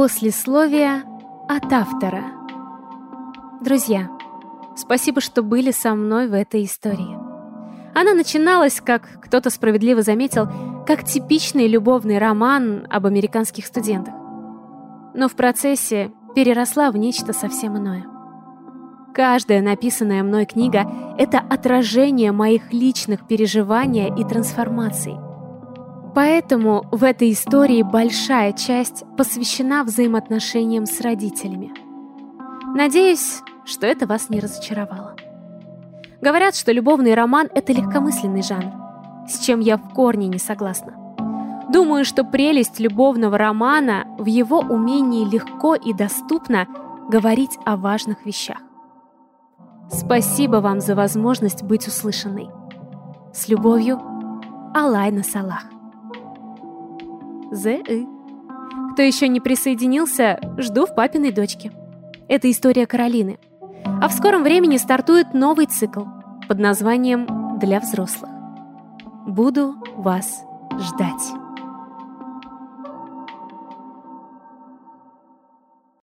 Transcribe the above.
Послесловие от автора. Друзья, спасибо, что были со мной в этой истории. Она начиналась, как кто-то справедливо заметил, как типичный любовный роман об американских студентах. Но в процессе переросла в нечто совсем иное. Каждая написанная мной книга — это отражение моих личных переживаний и трансформаций. Поэтому в этой истории большая часть посвящена взаимоотношениям с родителями. Надеюсь, что это вас не разочаровало. Говорят, что любовный роман — это легкомысленный жанр, с чем я в корне не согласна. Думаю, что прелесть любовного романа в его умении легко и доступно говорить о важных вещах. Спасибо вам за возможность быть услышанной. С любовью, Алайна Салах. З.И. Кто еще не присоединился, жду в папиной дочке. Это история Каролины. А в скором времени стартует новый цикл под названием «Для взрослых». Буду вас ждать.